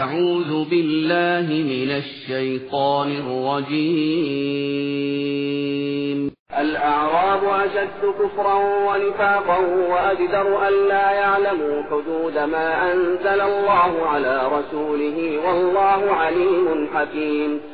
أعوذ بالله من الشيطان الرجيم. الأعراب أشد كفرا ونفاقا وأجدر أن لا يعلموا حدود ما أنزل الله على رسوله والله عليم حكيم.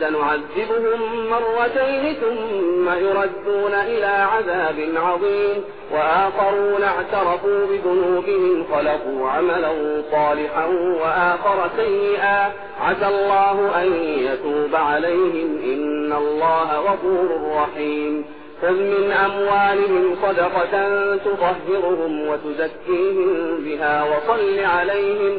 سنعذبهم مرتين ثم يردون إلى عذاب عظيم وآخرون اعترفوا بذنوبهم خلقوا عملا صالحا وآخر سيئا. عسى الله أن يتوب عليهم إن الله غفور رحيم. خذ من أموالهم صدقة تطهرهم وتزكيهم بها وصل عليهم.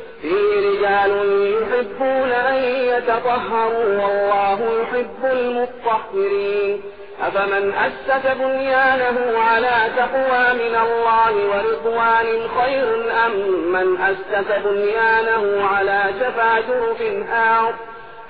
فيه رجال يحبون أن يتطهروا والله يحب المطهرين أفمن أسس بنيانه على تقوى من الله ورضوان خير أم من أسس بنيانه على شفا جرف هار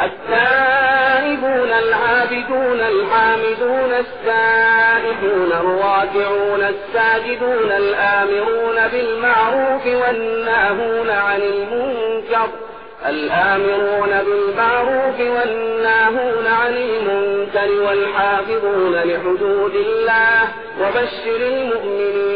التائبون العابدون الحامدون السائحون الراكعون الساجدون الآمرون بالمعروف والناهون عن المنكر الآمرون بالمعروف والناهون عن المنكر والحافظون لحدود الله وبشر المؤمنين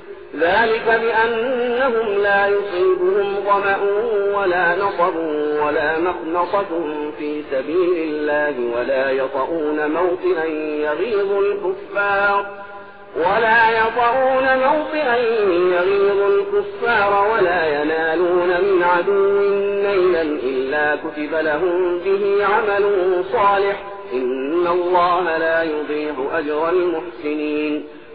ذلك بأنهم لا يصيبهم ظمأ ولا نصب ولا مخنصة في سبيل الله ولا يطؤون موطئا يغيظ الكفار ولا يطعون موطئا يغيظ الكفار ولا ينالون من عدو نيلا إلا كتب لهم به عمل صالح إن الله لا يضيع أجر المحسنين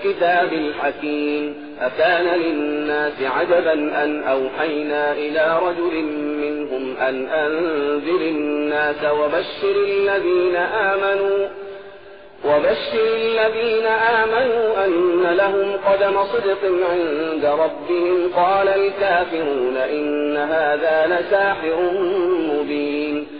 آيات الكتاب الحكيم أكان للناس عجبا أن أوحينا إلى رجل منهم أن أنذر الناس وبشر الذين آمنوا وبشر الذين آمنوا أن لهم قدم صدق عند ربهم قال الكافرون إن هذا لساحر مبين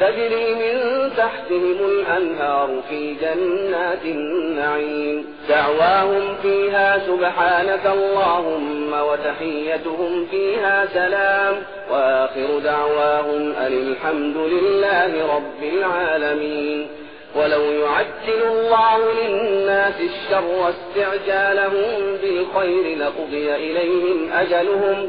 تجري من تحتهم الأنهار في جنات النعيم. دعواهم فيها سبحانك اللهم وتحيتهم فيها سلام. وآخر دعواهم أن الحمد لله رب العالمين. ولو يعجل الله للناس الشر استعجالهم بالخير لقضي إليهم أجلهم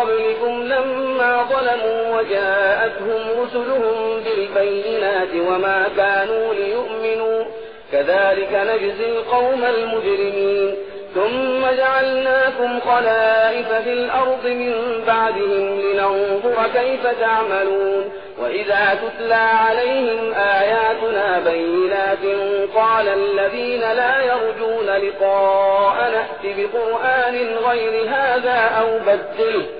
قبلكم لما ظلموا وجاءتهم رسلهم بالبينات وما كانوا ليؤمنوا. كذلك نجزي القوم المجرمين. ثم جعلناكم خلائف في الأرض من بعدهم لننظر كيف تعملون. وإذا تتلى عليهم آياتنا بينات قال الذين لا يرجون لقاء نأت بقرآن غير هذا أو بدله.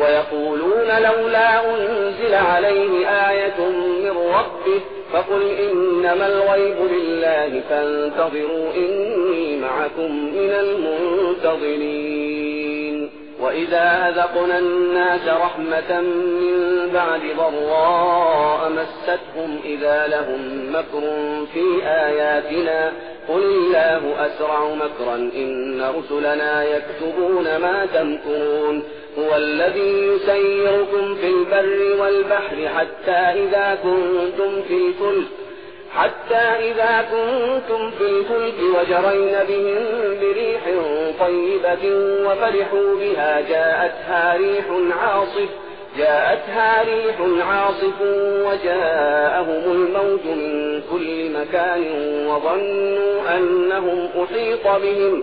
ويقولون لولا أنزل عليه آية من ربه فقل إنما الغيب لله فانتظروا إني معكم من المنتظرين. وإذا أذقنا الناس رحمة من بعد ضراء مستهم إذا لهم مكر في آياتنا. قل الله أسرع مكرا إن رسلنا يكتبون ما تمكرون. هو الذي يسيركم في البر والبحر حتى إذا كنتم في الفلك حتى إذا كنتم في الفلك وجرين بهم بريح طيبة وفرحوا بها جاءتها ريح عاصف جاءتها ريح عاصف وجاءهم الموت من كل مكان وظنوا أنهم أحيط بهم.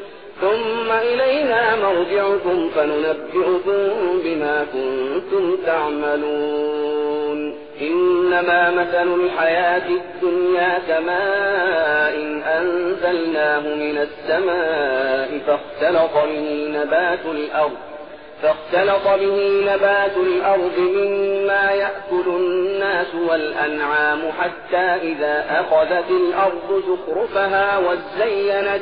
ثم إلينا مرجعكم فننبئكم بما كنتم تعملون. إنما مثل الحياة الدنيا كماء إن أنزلناه من السماء فاختلط به نبات الأرض فاختلط به نبات الأرض مما يأكل الناس والأنعام حتى إذا أخذت الأرض زخرفها وزينت